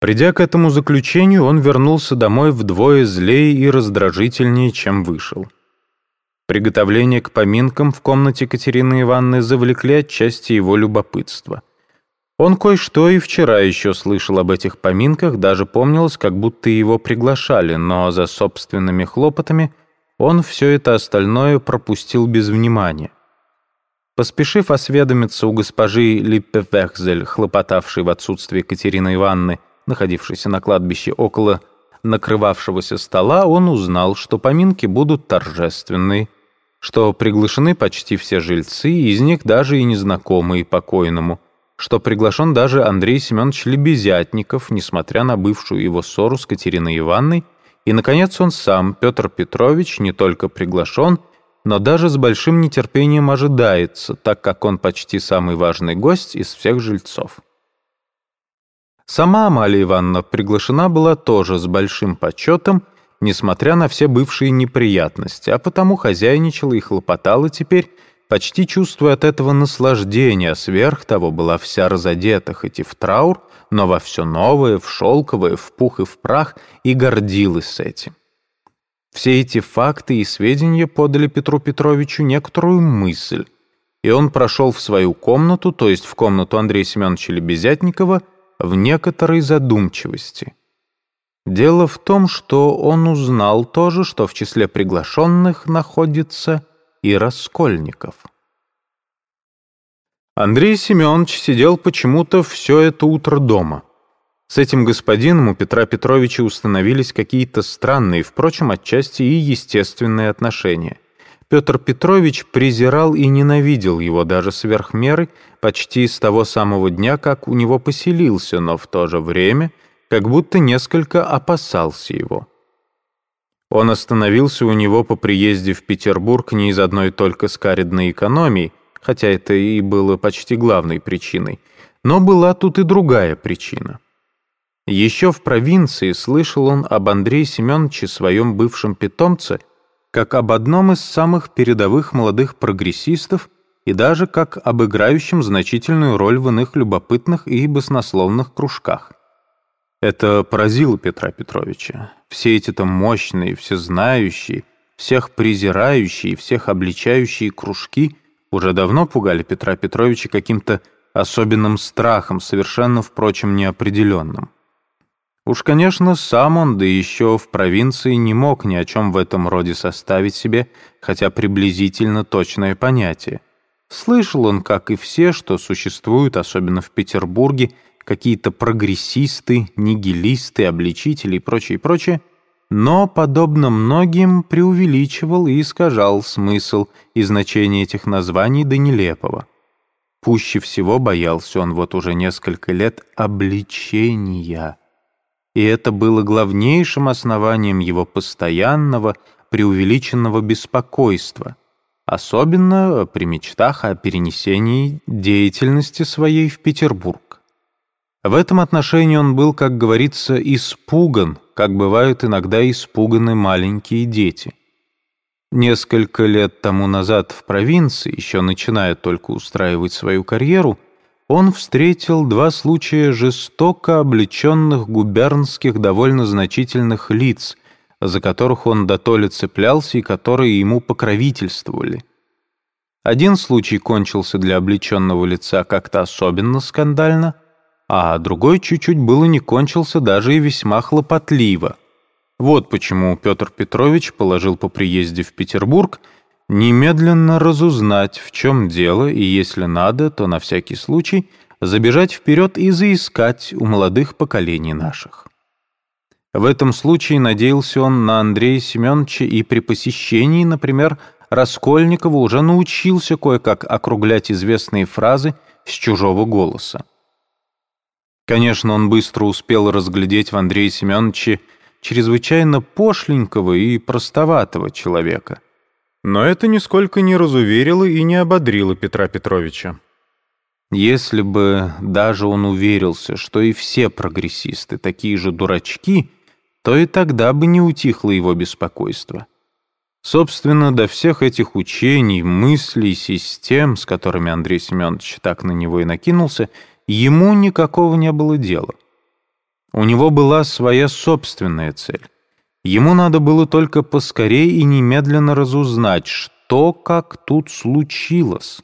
Придя к этому заключению, он вернулся домой вдвое злее и раздражительнее, чем вышел. Приготовления к поминкам в комнате Катерины Ивановны завлекли отчасти его любопытство. Он кое-что и вчера еще слышал об этих поминках, даже помнилось, как будто его приглашали, но за собственными хлопотами он все это остальное пропустил без внимания. Поспешив осведомиться у госпожи Липпевехзель, хлопотавшей в отсутствие Катерины Ивановны, находившейся на кладбище около накрывавшегося стола, он узнал, что поминки будут торжественные, что приглашены почти все жильцы, из них даже и незнакомые покойному, что приглашен даже Андрей Семенович Лебезятников, несмотря на бывшую его ссору с Катериной Ивановной, и, наконец, он сам, Петр Петрович, не только приглашен, но даже с большим нетерпением ожидается, так как он почти самый важный гость из всех жильцов. Сама Амалия Ивановна приглашена была тоже с большим почетом, несмотря на все бывшие неприятности, а потому хозяйничала и хлопотала теперь, почти чувствуя от этого наслаждения, сверх того была вся разодета, хоть и в траур, но во все новое, в шелковое, в пух и в прах, и гордилась этим. Все эти факты и сведения подали Петру Петровичу некоторую мысль, и он прошел в свою комнату, то есть в комнату Андрея Семеновича Лебезятникова, в некоторой задумчивости. Дело в том, что он узнал тоже, что в числе приглашенных находится и Раскольников. Андрей Семенович сидел почему-то все это утро дома. С этим господином у Петра Петровича установились какие-то странные, впрочем, отчасти и естественные отношения – Петр Петрович презирал и ненавидел его даже сверх меры почти с того самого дня, как у него поселился, но в то же время как будто несколько опасался его. Он остановился у него по приезде в Петербург не из одной только скаридной экономии, хотя это и было почти главной причиной, но была тут и другая причина. Еще в провинции слышал он об Андрее Семеновиче, своем бывшем питомце, как об одном из самых передовых молодых прогрессистов и даже как об играющем значительную роль в иных любопытных и баснословных кружках. Это поразило Петра Петровича. Все эти-то мощные, всезнающие, всех презирающие, всех обличающие кружки уже давно пугали Петра Петровича каким-то особенным страхом, совершенно, впрочем, неопределенным. Уж, конечно, сам он, да еще в провинции, не мог ни о чем в этом роде составить себе, хотя приблизительно точное понятие. Слышал он, как и все, что существуют, особенно в Петербурге, какие-то прогрессисты, нигилисты, обличители и прочее, прочее, но, подобно многим, преувеличивал и искажал смысл и значение этих названий до нелепого. Пуще всего боялся он вот уже несколько лет обличения — и это было главнейшим основанием его постоянного, преувеличенного беспокойства, особенно при мечтах о перенесении деятельности своей в Петербург. В этом отношении он был, как говорится, испуган, как бывают иногда испуганы маленькие дети. Несколько лет тому назад в провинции, еще начиная только устраивать свою карьеру, он встретил два случая жестоко облеченных губернских довольно значительных лиц, за которых он дотоле цеплялся и которые ему покровительствовали. Один случай кончился для облеченного лица как-то особенно скандально, а другой чуть-чуть было не кончился даже и весьма хлопотливо. Вот почему Петр Петрович положил по приезде в Петербург – немедленно разузнать, в чем дело, и если надо, то на всякий случай забежать вперед и заискать у молодых поколений наших. В этом случае надеялся он на Андрея Семеновича и при посещении, например, Раскольникова уже научился кое-как округлять известные фразы с чужого голоса. Конечно, он быстро успел разглядеть в Андрее Семеновиче чрезвычайно пошленького и простоватого человека — но это нисколько не разуверило и не ободрило Петра Петровича. Если бы даже он уверился, что и все прогрессисты такие же дурачки, то и тогда бы не утихло его беспокойство. Собственно, до всех этих учений, мыслей, систем, с которыми Андрей Семенович так на него и накинулся, ему никакого не было дела. У него была своя собственная цель. Ему надо было только поскорей и немедленно разузнать, что как тут случилось.